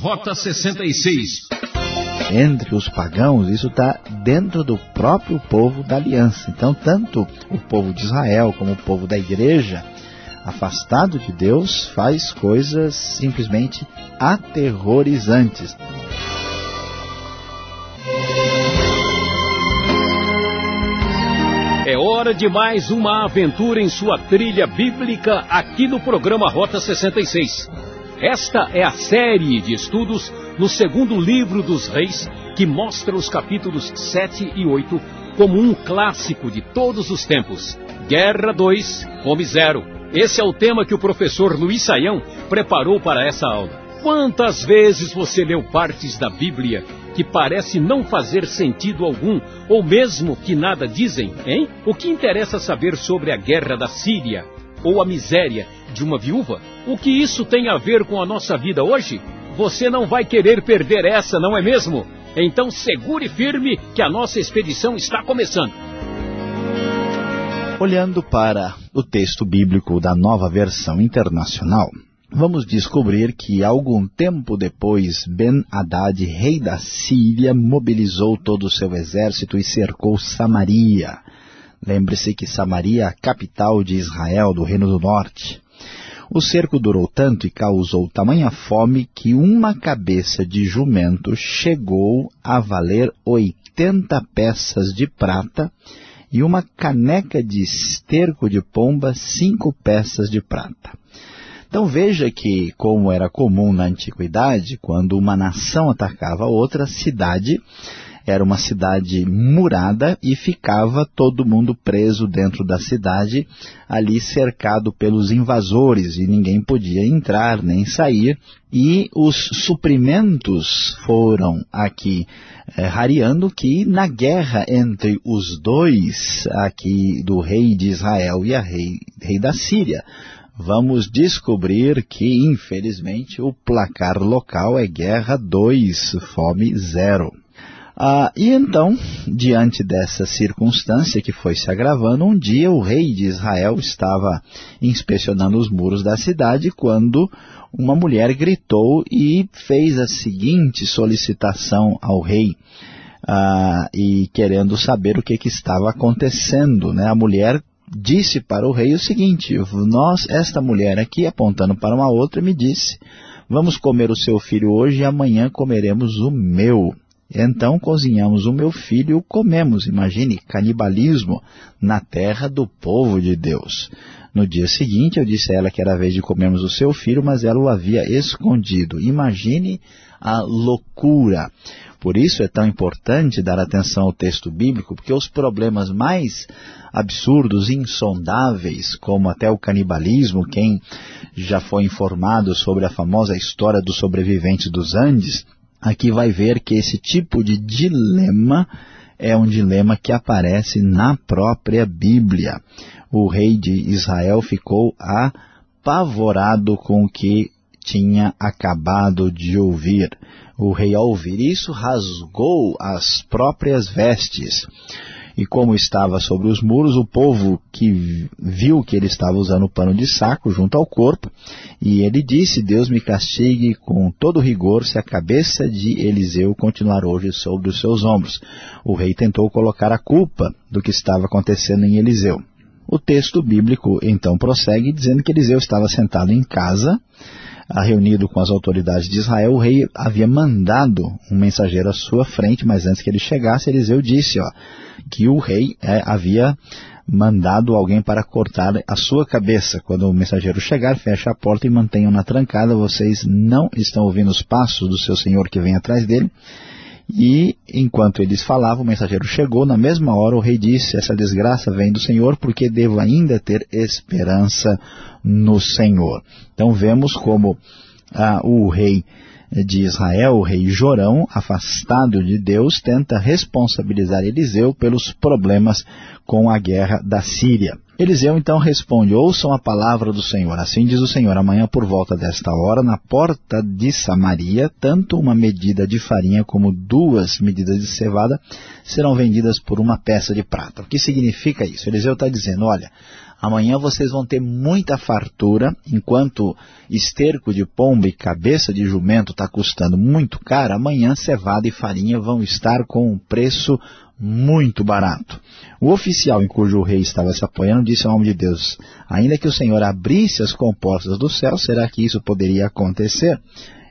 Rota 66. Entre os pagãos, isso está dentro do próprio povo da aliança. Então, tanto o povo de Israel como o povo da igreja, afastado de Deus, faz coisas simplesmente aterrorizantes. É hora de mais uma aventura em sua trilha bíblica aqui no programa Rota 66. Esta é a série de estudos no segundo livro dos Reis, que mostra os capítulos 7 e 8 como um clássico de todos os tempos. Guerra 2, Fome Zero. Esse é o tema que o professor Luiz Saião preparou para essa aula. Quantas vezes você leu partes da Bíblia que parece não fazer sentido algum, ou mesmo que nada dizem, hein? O que interessa saber sobre a guerra da Síria ou a miséria de uma viúva? O que isso tem a ver com a nossa vida hoje? Você não vai querer perder essa, não é mesmo? Então segure firme que a nossa expedição está começando. Olhando para o texto bíblico da nova versão internacional, vamos descobrir que algum tempo depois Ben-Hadad, rei da Síria, mobilizou todo o seu exército e cercou Samaria. Lembre-se que Samaria é a capital de Israel, do Reino do Norte. O cerco durou tanto e causou tamanha fome que uma cabeça de jumento chegou a valer 80 peças de prata e uma caneca de esterco de pomba, cinco peças de prata. Então veja que, como era comum na antiguidade, quando uma nação atacava outra, cidade era uma cidade murada e ficava todo mundo preso dentro da cidade, ali cercado pelos invasores e ninguém podia entrar nem sair. E os suprimentos foram aqui é, rareando que na guerra entre os dois, aqui do rei de Israel e a rei, rei da Síria, vamos descobrir que, infelizmente, o placar local é guerra 2, fome 0. Ah, e então, diante dessa circunstância que foi se agravando, um dia o rei de Israel estava inspecionando os muros da cidade quando uma mulher gritou e fez a seguinte solicitação ao rei, ah, e querendo saber o que, que estava acontecendo. Né? A mulher disse para o rei o seguinte, nós, esta mulher aqui, apontando para uma outra, me disse, vamos comer o seu filho hoje e amanhã comeremos o meu. Então cozinhamos o meu filho e o comemos. Imagine, canibalismo na terra do povo de Deus. No dia seguinte eu disse a ela que era a vez de comermos o seu filho, mas ela o havia escondido. Imagine a loucura. Por isso é tão importante dar atenção ao texto bíblico, porque os problemas mais absurdos, insondáveis, como até o canibalismo, quem já foi informado sobre a famosa história dos sobreviventes dos Andes, aqui vai ver que esse tipo de dilema é um dilema que aparece na própria Bíblia. O rei de Israel ficou apavorado com o que tinha acabado de ouvir. O rei, ao ouvir isso, rasgou as próprias vestes e como estava sobre os muros, o povo que viu que ele estava usando o pano de saco junto ao corpo, e ele disse, Deus me castigue com todo rigor se a cabeça de Eliseu continuar hoje sobre os seus ombros. O rei tentou colocar a culpa do que estava acontecendo em Eliseu. O texto bíblico então prossegue dizendo que Eliseu estava sentado em casa, reunido com as autoridades de Israel, o rei havia mandado um mensageiro à sua frente, mas antes que ele chegasse, Eliseu disse, ó, que o rei é, havia mandado alguém para cortar a sua cabeça. Quando o mensageiro chegar, feche a porta e mantenham-na trancada. Vocês não estão ouvindo os passos do seu senhor que vem atrás dele. E enquanto eles falavam, o mensageiro chegou. Na mesma hora o rei disse, essa desgraça vem do Senhor porque devo ainda ter esperança no Senhor. Então vemos como ah, o rei de Israel, o rei Jorão, afastado de Deus, tenta responsabilizar Eliseu pelos problemas com a guerra da Síria. Eliseu então responde, ouçam a palavra do Senhor. Assim diz o Senhor, amanhã por volta desta hora, na porta de Samaria, tanto uma medida de farinha como duas medidas de cevada serão vendidas por uma peça de prata. O que significa isso? Eliseu está dizendo, olha, amanhã vocês vão ter muita fartura, enquanto esterco de pomba e cabeça de jumento está custando muito caro, amanhã cevada e farinha vão estar com um preço muito barato. O oficial em cujo rei estava se apoiando disse ao homem de Deus, ainda que o Senhor abrisse as compostas do céu, será que isso poderia acontecer?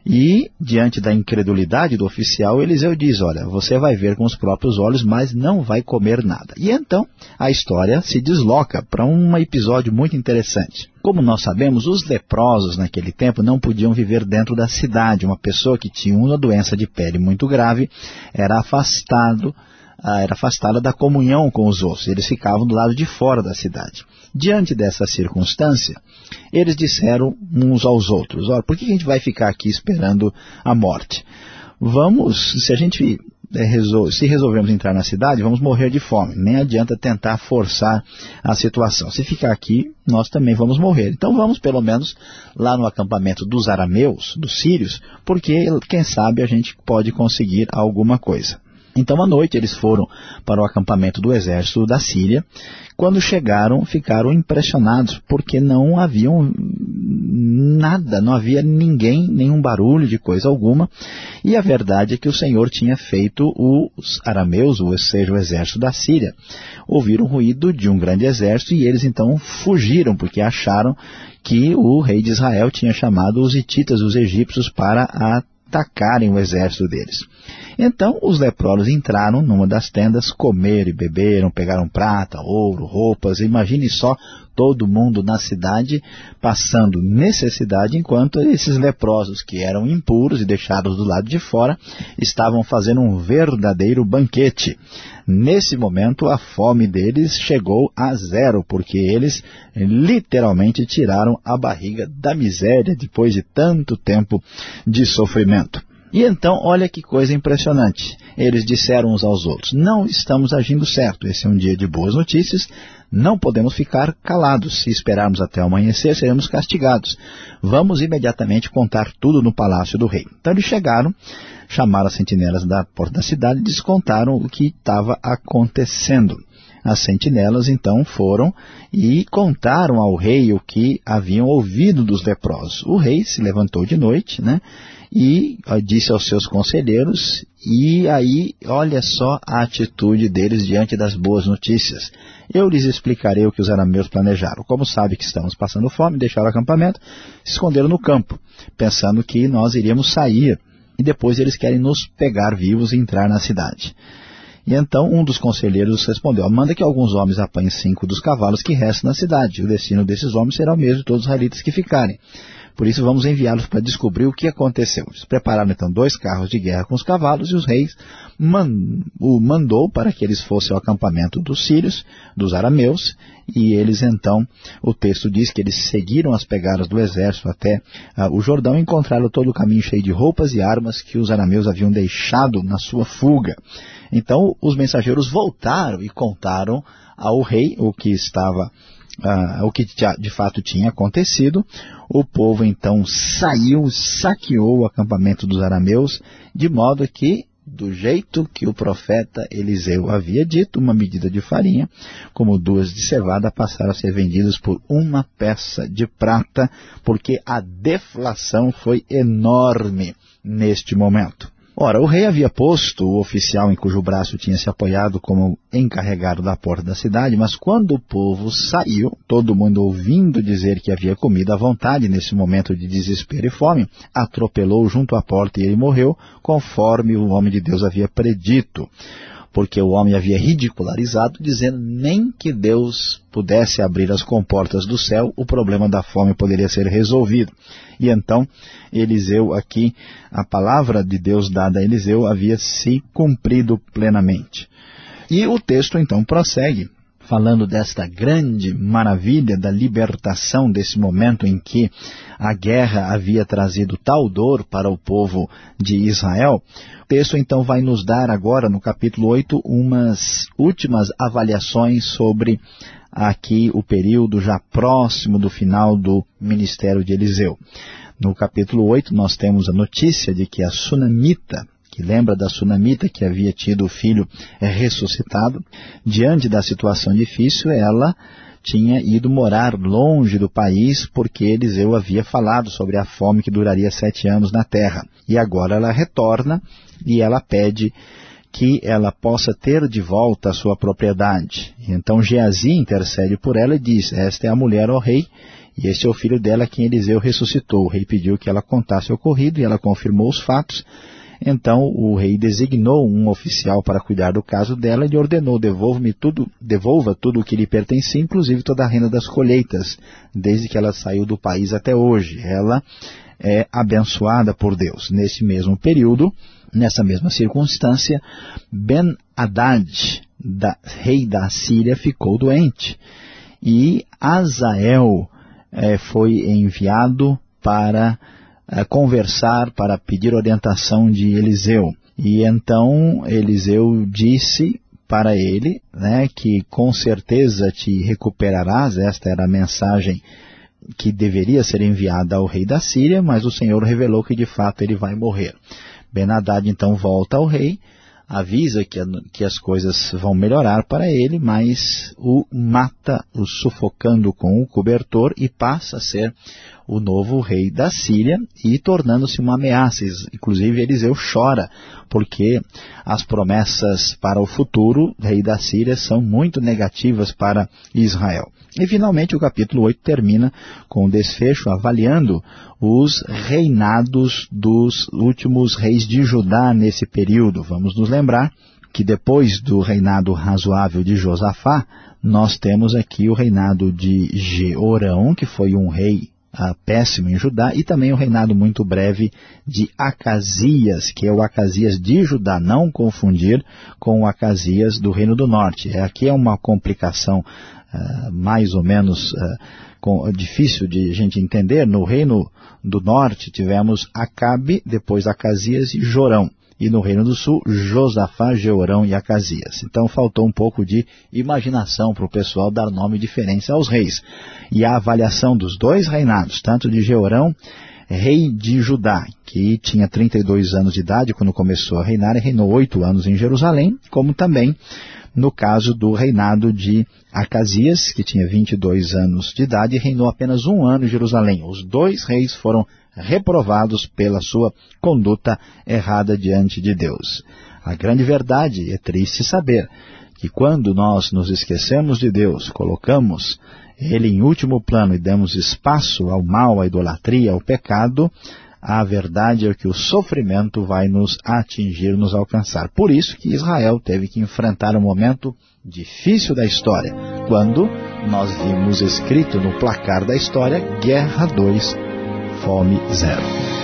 E, diante da incredulidade do oficial, Eliseu diz, olha, você vai ver com os próprios olhos, mas não vai comer nada. E então, a história se desloca para um episódio muito interessante. Como nós sabemos, os leprosos naquele tempo não podiam viver dentro da cidade. Uma pessoa que tinha uma doença de pele muito grave era afastado ah, era afastada da comunhão com os outros. Eles ficavam do lado de fora da cidade. Diante dessa circunstância, eles disseram uns aos outros, Olha, por que a gente vai ficar aqui esperando a morte? Vamos, se a gente é, se resolvermos entrar na cidade, vamos morrer de fome. Nem adianta tentar forçar a situação. Se ficar aqui, nós também vamos morrer. Então vamos pelo menos lá no acampamento dos arameus, dos sírios, porque quem sabe a gente pode conseguir alguma coisa. Então, à noite, eles foram para o acampamento do exército da Síria. Quando chegaram, ficaram impressionados, porque não haviam nada, não havia ninguém, nenhum barulho de coisa alguma. E a verdade é que o Senhor tinha feito os arameus, ou seja, o exército da Síria, ouvir o ruído de um grande exército e eles então fugiram, porque acharam que o rei de Israel tinha chamado os hititas, os egípcios, para atacarem o exército deles. Então os leprosos entraram numa das tendas, comeram e beberam, pegaram prata, ouro, roupas. Imagine só todo mundo na cidade passando necessidade, enquanto esses leprosos que eram impuros e deixados do lado de fora estavam fazendo um verdadeiro banquete. Nesse momento a fome deles chegou a zero, porque eles literalmente tiraram a barriga da miséria depois de tanto tempo de sofrimento. E então, olha que coisa impressionante. Eles disseram uns aos outros, não estamos agindo certo, esse é um dia de boas notícias, não podemos ficar calados. Se esperarmos até amanhecer, seremos castigados. Vamos imediatamente contar tudo no palácio do rei. Então eles chegaram, chamaram as sentinelas da porta da cidade e descontaram o que estava acontecendo. As sentinelas então foram e contaram ao rei o que haviam ouvido dos leprosos. O rei se levantou de noite, né? e disse aos seus conselheiros, e aí olha só a atitude deles diante das boas notícias. Eu lhes explicarei o que os arameus planejaram. Como sabe que estamos passando fome, deixaram o acampamento, se esconderam no campo, pensando que nós iríamos sair, e depois eles querem nos pegar vivos e entrar na cidade. E então um dos conselheiros respondeu, manda que alguns homens apanhem cinco dos cavalos que restam na cidade. O destino desses homens será o mesmo de todos os israelitas que ficarem. Por isso vamos enviá-los para descobrir o que aconteceu. Eles prepararam então dois carros de guerra com os cavalos e os reis man, o mandou para que eles fossem ao acampamento dos sírios, dos arameus, e eles então, o texto diz que eles seguiram as pegadas do exército até uh, o Jordão e encontraram todo o caminho cheio de roupas e armas que os arameus haviam deixado na sua fuga. Então os mensageiros voltaram e contaram ao rei o que estava ah, o que de fato tinha acontecido, o povo então saiu, saqueou o acampamento dos arameus, de modo que, do jeito que o profeta Eliseu havia dito, uma medida de farinha, como duas de cevada, passaram a ser vendidas por uma peça de prata, porque a deflação foi enorme neste momento. Ora, o rei havia posto o oficial em cujo braço tinha se apoiado como encarregado da porta da cidade, mas quando o povo saiu, todo mundo ouvindo dizer que havia comida à vontade nesse momento de desespero e fome, atropelou junto à porta e ele morreu, conforme o homem de Deus havia predito porque o homem havia ridicularizado, dizendo nem que Deus pudesse abrir as comportas do céu, o problema da fome poderia ser resolvido. E então, Eliseu aqui, a palavra de Deus dada a Eliseu havia se cumprido plenamente. E o texto então prossegue, falando desta grande maravilha da libertação desse momento em que a guerra havia trazido tal dor para o povo de Israel, o texto então vai nos dar agora, no capítulo 8, umas últimas avaliações sobre aqui o período já próximo do final do ministério de Eliseu. No capítulo 8 nós temos a notícia de que a Sunamita, que lembra da Sunamita que havia tido o filho ressuscitado, diante da situação difícil, ela tinha ido morar longe do país porque Eliseu havia falado sobre a fome que duraria sete anos na terra. E agora ela retorna e ela pede que ela possa ter de volta a sua propriedade. Então Geazi intercede por ela e diz, esta é a mulher, ó rei, e este é o filho dela quem Eliseu ressuscitou. O rei pediu que ela contasse o ocorrido e ela confirmou os fatos. Então o rei designou um oficial para cuidar do caso dela e ordenou, devolva-me tudo, devolva tudo o que lhe pertencia, inclusive toda a renda das colheitas, desde que ela saiu do país até hoje. Ela é abençoada por Deus. Nesse mesmo período, nessa mesma circunstância, Ben Haddad, da, rei da Síria, ficou doente. E Azael é, foi enviado para é, conversar, para pedir orientação de Eliseu. E então Eliseu disse para ele né, que com certeza te recuperarás, esta era a mensagem que deveria ser enviada ao rei da Síria, mas o Senhor revelou que de fato ele vai morrer. Benadad então volta ao rei, avisa que, que as coisas vão melhorar para ele, mas o mata, o sufocando com o cobertor e passa a ser o novo rei da Síria e tornando-se uma ameaça. Inclusive Eliseu chora, porque as promessas para o futuro rei da Síria são muito negativas para Israel. E finalmente o capítulo 8 termina com o desfecho avaliando os reinados dos últimos reis de Judá nesse período. Vamos nos lembrar que depois do reinado razoável de Josafá, nós temos aqui o reinado de Jeorão, que foi um rei péssimo em Judá, e também o reinado muito breve de Acasias, que é o Acasias de Judá, não confundir com o Acasias do Reino do Norte. É, aqui é uma complicação ah, mais ou menos uh, com, difícil de a gente entender. No Reino do Norte tivemos Acabe, depois Acasias e Jorão e no Reino do Sul, Josafá, Jeorão e Acasias. Então faltou um pouco de imaginação para o pessoal dar nome diferente aos reis. E a avaliação dos dois reinados, tanto de Jeorão, rei de Judá, que tinha 32 anos de idade quando começou a reinar e reinou oito anos em Jerusalém, como também no caso do reinado de Acasias, que tinha 22 anos de idade reinou apenas um ano em Jerusalém. Os dois reis foram reprovados pela sua conduta errada diante de Deus. A grande verdade é triste saber que quando nós nos esquecemos de Deus, colocamos Ele em último plano e damos espaço ao mal, à idolatria, ao pecado, a verdade é que o sofrimento vai nos atingir, nos alcançar. Por isso que Israel teve que enfrentar um momento difícil da história, quando nós vimos escrito no placar da história, Guerra 2, fome zero.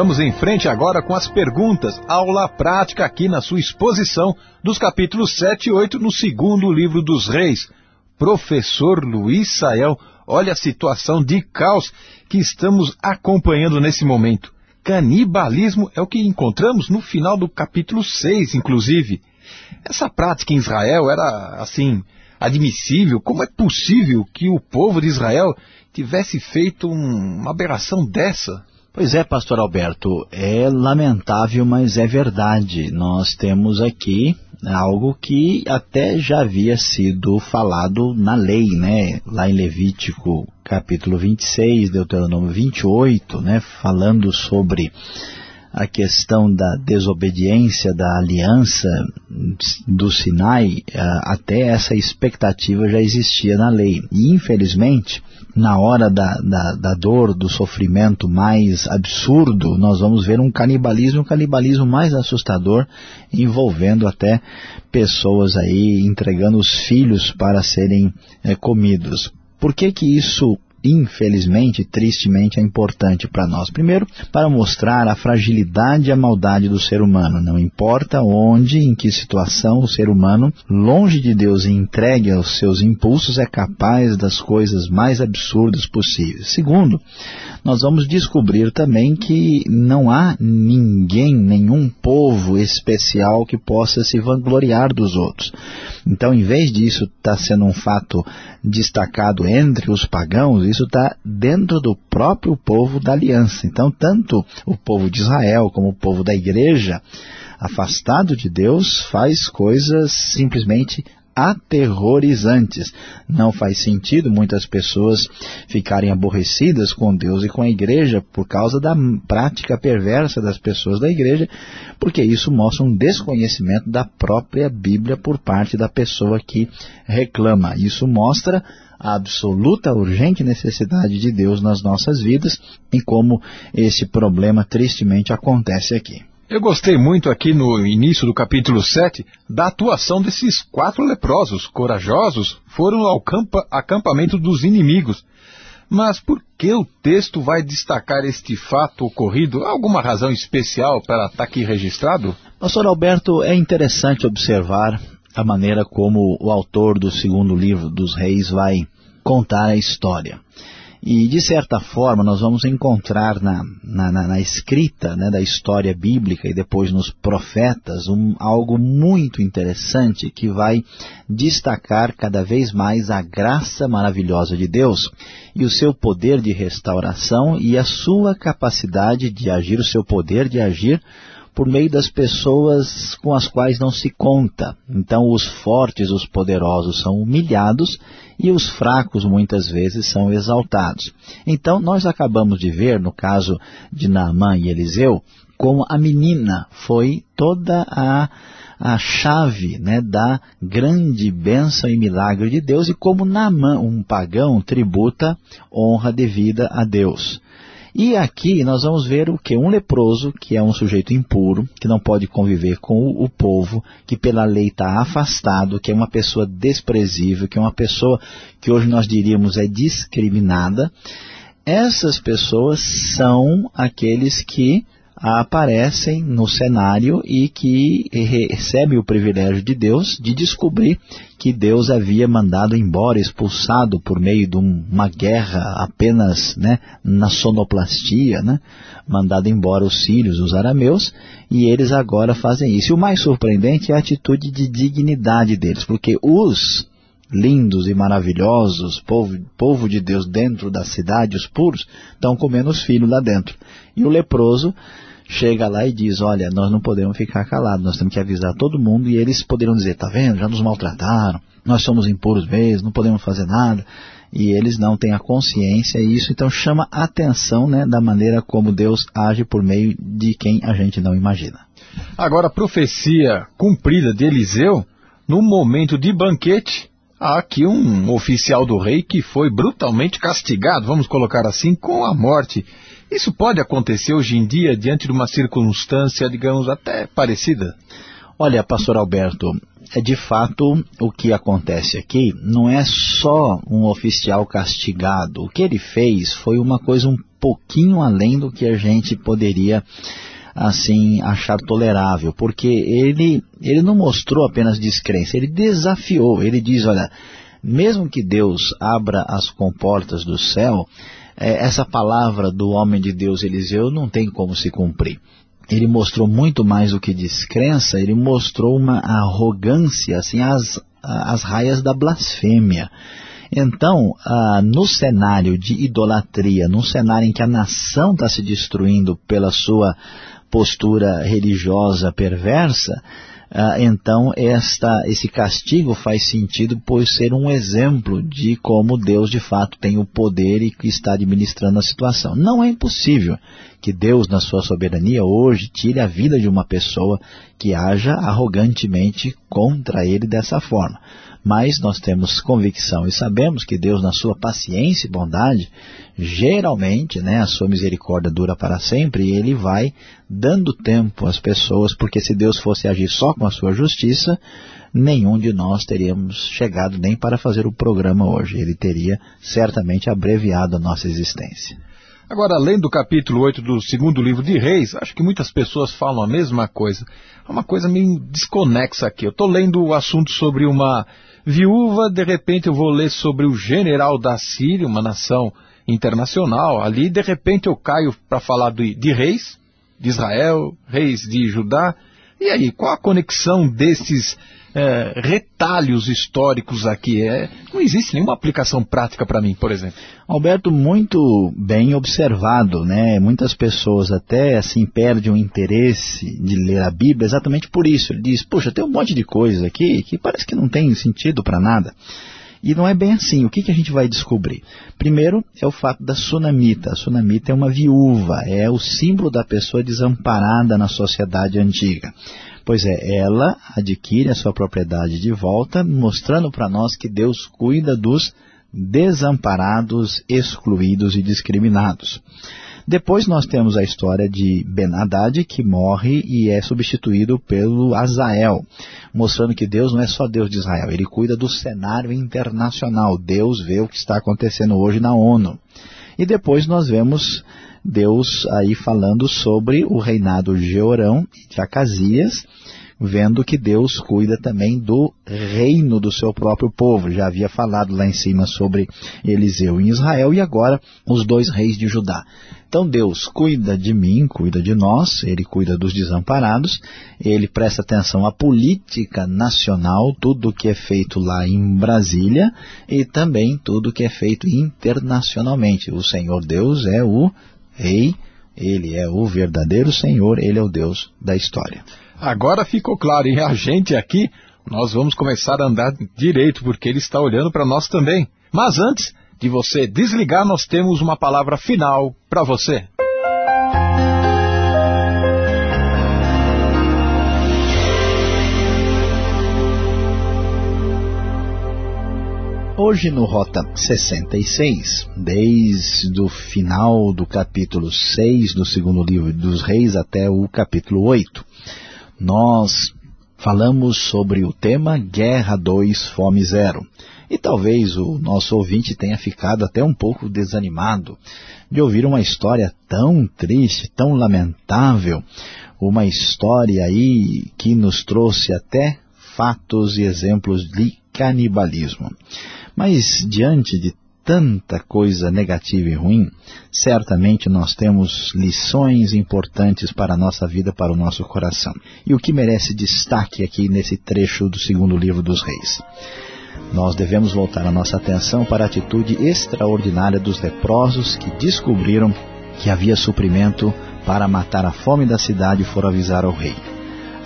Vamos em frente agora com as perguntas, aula prática aqui na sua exposição dos capítulos 7 e 8 no segundo livro dos reis. Professor Luiz Sael, olha a situação de caos que estamos acompanhando nesse momento. Canibalismo é o que encontramos no final do capítulo 6, inclusive. Essa prática em Israel era, assim, admissível? Como é possível que o povo de Israel tivesse feito um, uma aberração dessa? Pois é, pastor Alberto, é lamentável, mas é verdade. Nós temos aqui algo que até já havia sido falado na lei, né? Lá em Levítico, capítulo 26, Deuteronômio 28, né? Falando sobre a questão da desobediência da aliança do Sinai, até essa expectativa já existia na lei. E infelizmente, na hora da, da, da dor, do sofrimento mais absurdo, nós vamos ver um canibalismo, um canibalismo mais assustador, envolvendo até pessoas aí entregando os filhos para serem é, comidos. Por que que isso infelizmente, tristemente, é importante para nós. Primeiro, para mostrar a fragilidade e a maldade do ser humano. Não importa onde, em que situação o ser humano, longe de Deus e entregue aos seus impulsos, é capaz das coisas mais absurdas possíveis. Segundo, nós vamos descobrir também que não há ninguém, nenhum povo especial que possa se vangloriar dos outros. Então, em vez disso estar tá sendo um fato destacado entre os pagãos, isso está dentro do próprio povo da aliança. Então, tanto o povo de Israel como o povo da igreja, afastado de Deus, faz coisas simplesmente aterrorizantes. Não faz sentido muitas pessoas ficarem aborrecidas com Deus e com a igreja por causa da prática perversa das pessoas da igreja, porque isso mostra um desconhecimento da própria Bíblia por parte da pessoa que reclama. Isso mostra a absoluta urgente necessidade de Deus nas nossas vidas e como esse problema tristemente acontece aqui. Eu gostei muito aqui no início do capítulo 7 da atuação desses quatro leprosos corajosos foram ao campa, acampamento dos inimigos. Mas por que o texto vai destacar este fato ocorrido? Alguma razão especial para estar aqui registrado? Pastor Alberto, é interessante observar a maneira como o autor do segundo livro dos reis vai contar a história. E, de certa forma, nós vamos encontrar na, na, na, na escrita né, da história bíblica e depois nos profetas um, algo muito interessante que vai destacar cada vez mais a graça maravilhosa de Deus e o seu poder de restauração e a sua capacidade de agir, o seu poder de agir por meio das pessoas com as quais não se conta. Então os fortes, os poderosos são humilhados e os fracos muitas vezes são exaltados. Então nós acabamos de ver, no caso de Naamã e Eliseu, como a menina foi toda a, a chave né, da grande bênção e milagre de Deus e como Naamã, um pagão, tributa honra devida a Deus. E aqui nós vamos ver o que? Um leproso, que é um sujeito impuro, que não pode conviver com o, povo, que pela lei está afastado, que é uma pessoa desprezível, que é uma pessoa que hoje nós diríamos é discriminada. Essas pessoas são aqueles que aparecem no cenário e que recebe o privilégio de Deus de descobrir que Deus havia mandado embora, expulsado por meio de uma guerra apenas né, na sonoplastia, né, mandado embora os sírios, os arameus, e eles agora fazem isso. E o mais surpreendente é a atitude de dignidade deles, porque os lindos e maravilhosos, povo, povo de Deus dentro da cidade, os puros, estão comendo os filhos lá dentro. E o leproso chega lá e diz, olha, nós não podemos ficar calados, nós temos que avisar todo mundo e eles poderiam dizer, tá vendo, já nos maltrataram, nós somos impuros mesmo, não podemos fazer nada, e eles não têm a consciência e isso então chama a atenção né, da maneira como Deus age por meio de quem a gente não imagina. Agora a profecia cumprida de Eliseu, no momento de banquete, há aqui um oficial do rei que foi brutalmente castigado, vamos colocar assim, com a morte. Isso pode acontecer hoje em dia diante de uma circunstância, digamos, até parecida? Olha, pastor Alberto, é de fato o que acontece aqui não é só um oficial castigado. O que ele fez foi uma coisa um pouquinho além do que a gente poderia assim achar tolerável, porque ele ele não mostrou apenas descrença, ele desafiou, ele diz, olha, mesmo que Deus abra as comportas do céu, é, essa palavra do homem de Deus Eliseu não tem como se cumprir. Ele mostrou muito mais do que descrença, ele mostrou uma arrogância, assim, as, as raias da blasfêmia. Então, ah, no cenário de idolatria, num cenário em que a nação está se destruindo pela sua postura religiosa perversa, ah, então esta, esse castigo faz sentido por ser um exemplo de como Deus de fato tem o poder e que está administrando a situação. Não é impossível que Deus, na sua soberania, hoje tire a vida de uma pessoa que haja arrogantemente contra ele dessa forma. Mas nós temos convicção e sabemos que Deus, na sua paciência e bondade, geralmente, né, a sua misericórdia dura para sempre e ele vai dando tempo às pessoas, porque se Deus fosse agir só com a sua justiça, nenhum de nós teríamos chegado nem para fazer o programa hoje. Ele teria certamente abreviado a nossa existência. Agora, além do capítulo 8 do segundo livro de Reis, acho que muitas pessoas falam a mesma coisa. É uma coisa meio desconexa aqui. Eu estou lendo o assunto sobre uma viúva, de repente eu vou ler sobre o general da Síria, uma nação internacional. Ali, de repente, eu caio para falar de, de reis, de Israel, reis de Judá. E aí, qual a conexão desses é, retalhos históricos aqui. É, não existe nenhuma aplicação prática para mim, por exemplo. Alberto, muito bem observado, né? Muitas pessoas até assim perdem o interesse de ler a Bíblia exatamente por isso. Ele diz, puxa, tem um monte de coisas aqui que parece que não tem sentido para nada. E não é bem assim. O que, que a gente vai descobrir? Primeiro é o fato da sunamita. A sunamita é uma viúva, é o símbolo da pessoa desamparada na sociedade antiga. Pois é, ela adquire a sua propriedade de volta, mostrando para nós que Deus cuida dos desamparados, excluídos e discriminados. Depois nós temos a história de Ben Haddad, que morre e é substituído pelo Azael, mostrando que Deus não é só Deus de Israel, ele cuida do cenário internacional. Deus vê o que está acontecendo hoje na ONU. E depois nós vemos Deus aí falando sobre o reinado de Jeorão e de Acasias, vendo que Deus cuida também do reino do seu próprio povo. Já havia falado lá em cima sobre Eliseu em Israel e agora os dois reis de Judá. Então Deus cuida de mim, cuida de nós, Ele cuida dos desamparados, Ele presta atenção à política nacional, tudo que é feito lá em Brasília e também tudo que é feito internacionalmente. O Senhor Deus é o Rei, Ele é o verdadeiro Senhor, Ele é o Deus da história. Agora ficou claro, e a gente aqui, nós vamos começar a andar direito, porque ele está olhando para nós também. Mas antes de você desligar, nós temos uma palavra final para você. Hoje no Rota 66, desde o final do capítulo 6 do segundo livro dos reis até o capítulo 8, nós falamos sobre o tema Guerra 2, Fome Zero. E talvez o nosso ouvinte tenha ficado até um pouco desanimado de ouvir uma história tão triste, tão lamentável, uma história aí que nos trouxe até fatos e exemplos de canibalismo. Mas diante de tanta coisa negativa e ruim, certamente nós temos lições importantes para a nossa vida, para o nosso coração. E o que merece destaque aqui nesse trecho do segundo livro dos reis? Nós devemos voltar a nossa atenção para a atitude extraordinária dos leprosos que descobriram que havia suprimento para matar a fome da cidade e foram avisar ao rei.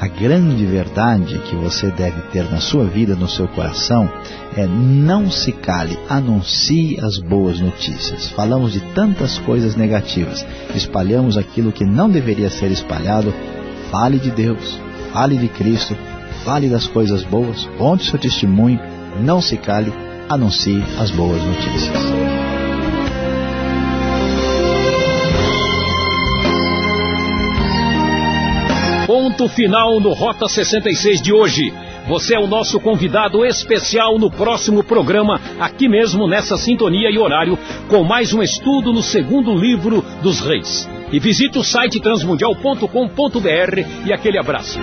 A grande verdade que você deve ter na sua vida, no seu coração, é não se cale, anuncie as boas notícias. Falamos de tantas coisas negativas, espalhamos aquilo que não deveria ser espalhado. Fale de Deus, fale de Cristo, fale das coisas boas, conte seu testemunho, não se cale, anuncie as boas notícias. Ponto final no Rota 66 de hoje. Você é o nosso convidado especial no próximo programa, aqui mesmo nessa sintonia e horário, com mais um estudo no segundo livro dos reis. E visite o site transmundial.com.br e aquele abraço.